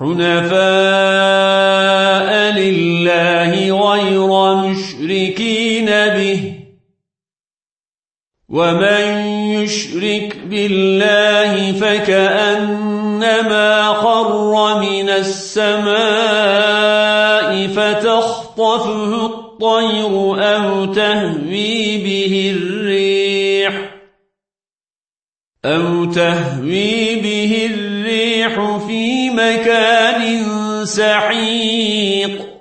حنفاء لله غير مشركين به. ومن يشرك بالله فكأنما خر من السماء فتخطفه الطير أو تهوي به الريح أو تهوي به الريح في مكان سحيق.